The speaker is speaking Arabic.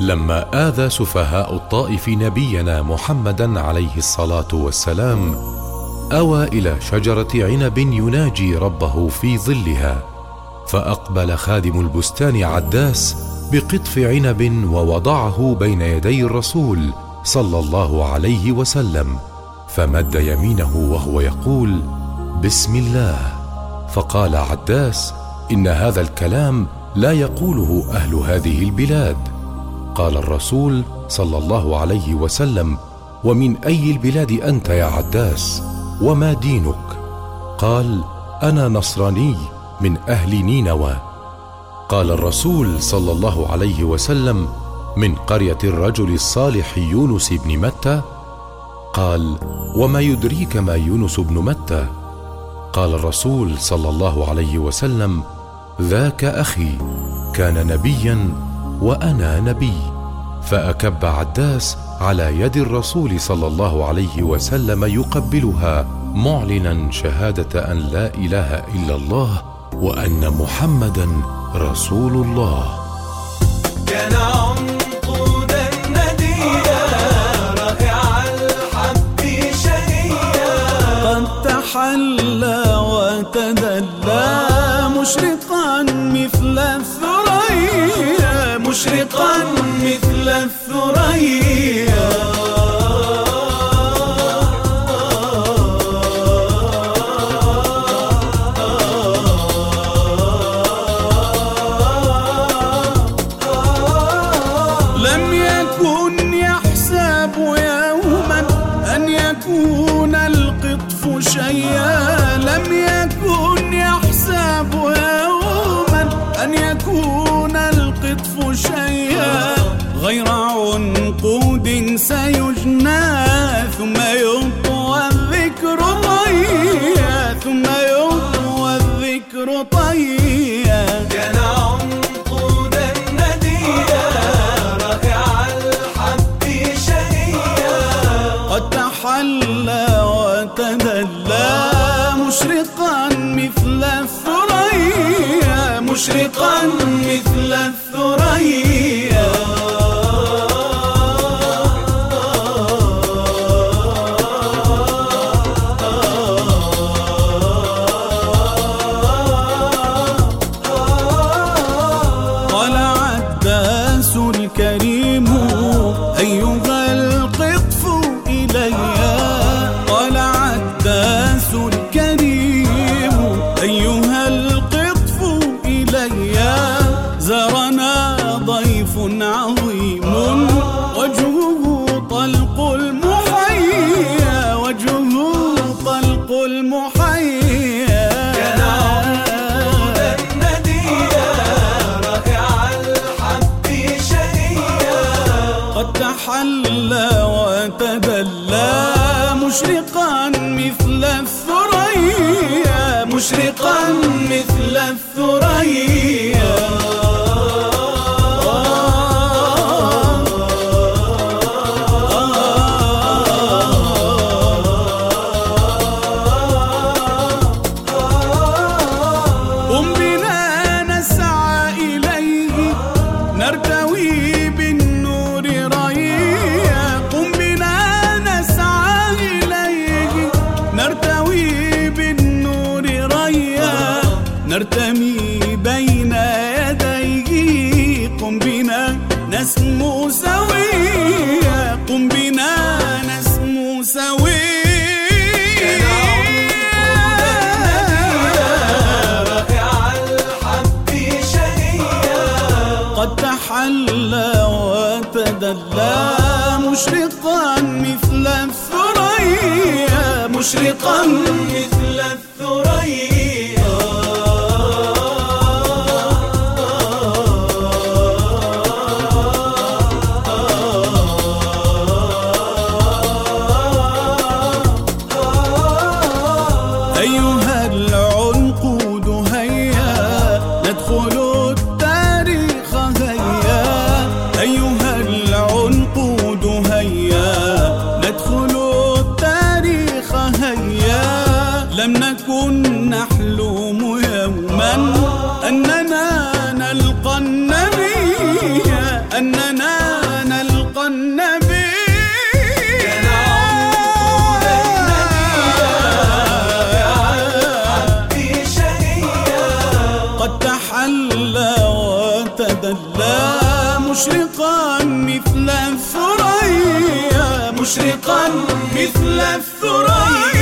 لما آذى سفهاء الطائف نبينا محمدا عليه الصلاة والسلام أوى إلى شجرة عنب يناجي ربه في ظلها فأقبل خادم البستان عداس بقطف عنب ووضعه بين يدي الرسول صلى الله عليه وسلم فمد يمينه وهو يقول بسم الله فقال عداس إن هذا الكلام لا يقوله أهل هذه البلاد. قال الرسول صلى الله عليه وسلم ومن أي البلاد أنت يا عداس؟ وما دينك؟ قال أنا نصراني من أهل نينوى. قال الرسول صلى الله عليه وسلم من قرية الرجل الصالح يونس بن متى؟ قال وما يدريك ما يونس بن متى؟ قال الرسول صلى الله عليه وسلم ذاك أخي كان نبيا وأنا نبي. فأكب عداس على يد الرسول صلى الله عليه وسلم يقبلها معلنا شهادة أن لا إله إلا الله وأن محمدا رسول الله. كان عنقودا نديا رائع الحب شهيا قد تحلى وتدلى. مشرقا مثل الثريا مشرقا مثل الثريا. سيجنى ثم يطوى الذكر طيا ثم يطوى الذكر طيا كان عنقودا نديا رائع الحب شهيا قد تحلى وتدلى مشرقا مثل الثريا. مشرقا مثل الثريا. قد تحلى وتدلى مشرقا مثل الثريا مشرقا مثل الثريا. وتدلى مشرقا مثل الثريا مشرقا مثل الثريا. أيها العنقود مشرقا مثل الثريا مشرقا مثل الثريا.